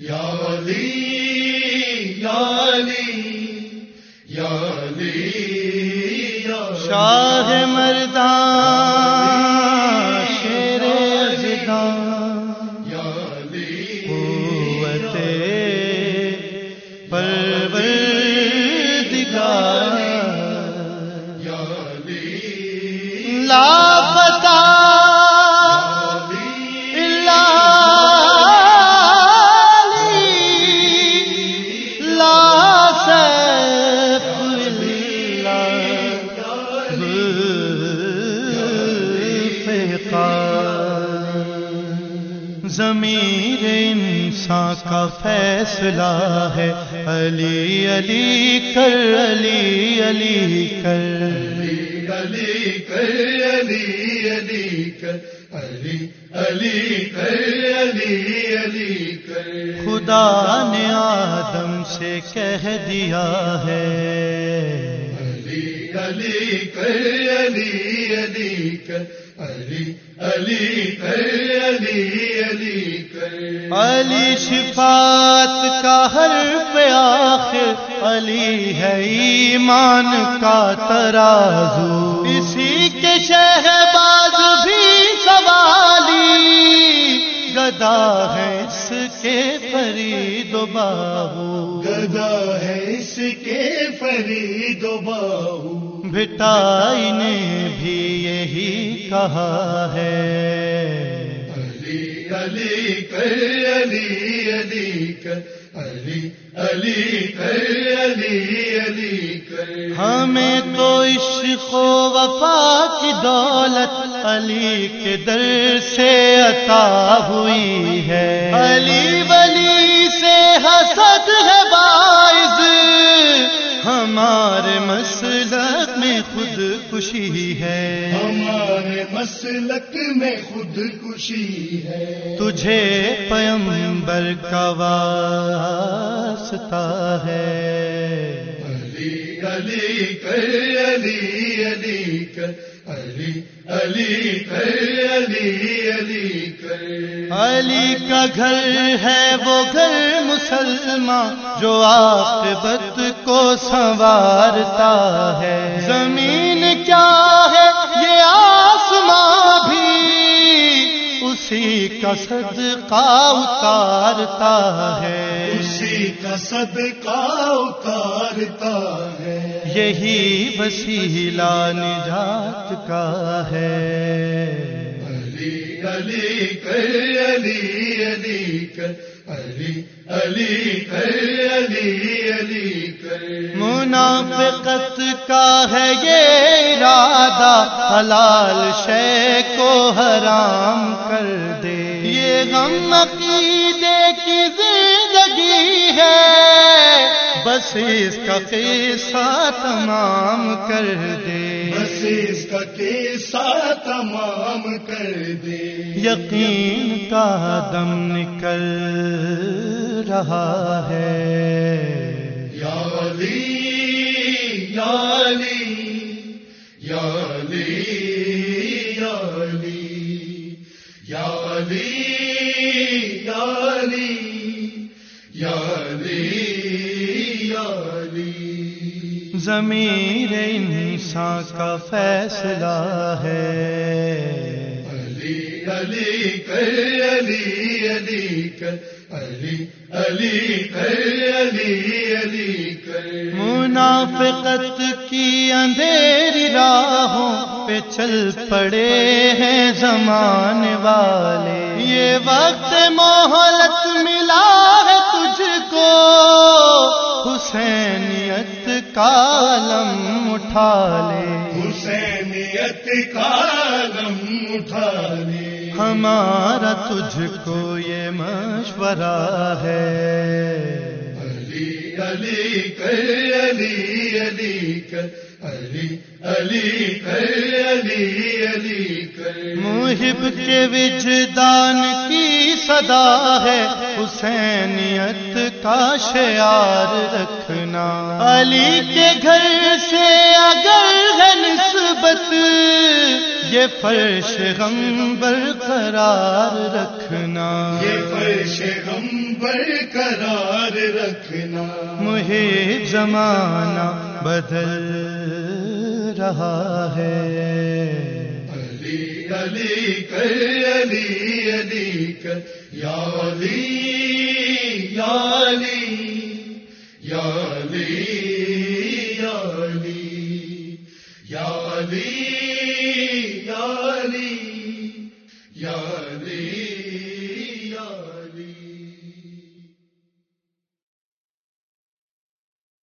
یا علی یا علی یا علی یا شاہ مردان شیر ازدان یا علی قوت پروردگار۔ یا علی۔ لاپتہ ضمیر انسان کا فیصلہ ہے۔ علی علی کر علی علی کر۔ علی کر علی علی کر۔ علی علی کر علی علی کر۔ خدا نے آدم سے کہہ دیا ہے۔ علی علی کر علی علی کر علی علی کر علی علی کر علی شفات کا ہر پیاخ علی ہے ایمان کا ترازو۔ کے فرید و باہو بھٹائی نے بھی یہی کہا ہے علی علی کر علی علی کر علی علی کر علی علی کر ہمیں تو عشق و وفا کی دولت علی کے در سے عطا ہوئی ہے علی مسلک میں خود خوشی ہے۔ ہمارے مسلک میں خود خوشی ہے۔ تجھے پیمبر کا واسطہ ہے۔ علی علی کر علی علی کر علی علی کر، علی علی کر۔ علی کا گھر ہے وہ گھر مسلمان، جو عاقبت کو سنوارتا ہے۔ زمین کیا ہے؟ یہ آسمان بھی۔ اسی کا صدقہ اتارتا ہے۔ اسی کا صدقہ اتارتا ہے۔ یہی وسیلہ نجات کا ہے۔ علی علی کر علی علی کر۔ علی علی کر علی علی کر۔ منافقت کا ہے یہ ارادہ حلال شے کو حرام کر دے۔ یہ غم عقیدے کی زندگی ہے بس اس کا قصہ تمام کر دے۔ بس اس کا کیسا تمام کر دے۔ یقین کا دم نکل رہا ہے۔ یا علی یا علی یا علی یا علی یا علی ضمیر انسان کا فیصلہ ہے۔ علی علی کر علی علی کر۔ علی علی کر علی علی کر۔ منافقت کی اندھیری راہوں پہ چل پڑے ہیں زمان والے۔ یہ وقت مہلت ملا ہے حسینیت کا علم اٹھا لے۔ حسینیت کا غم اٹھا لے۔ ہمارا تجھ کو یہ مشورہ ہے۔ علی علی کر علی علی کر۔ علی علی کر علی علی کر۔ محب کے وجدان کی صدا ہے۔ حسینیت کا شعار رکھنا۔ علی کے گھر سے اگر ہے نسبت یہ فرش غم برقرار رکھنا۔ یہ فرش غم برقرار رکھنا۔ مجھے زمانہ بدل رہا ہے۔ علی علی کر علی علی کر۔ یا علی یا علی یا علی یا علی یا علی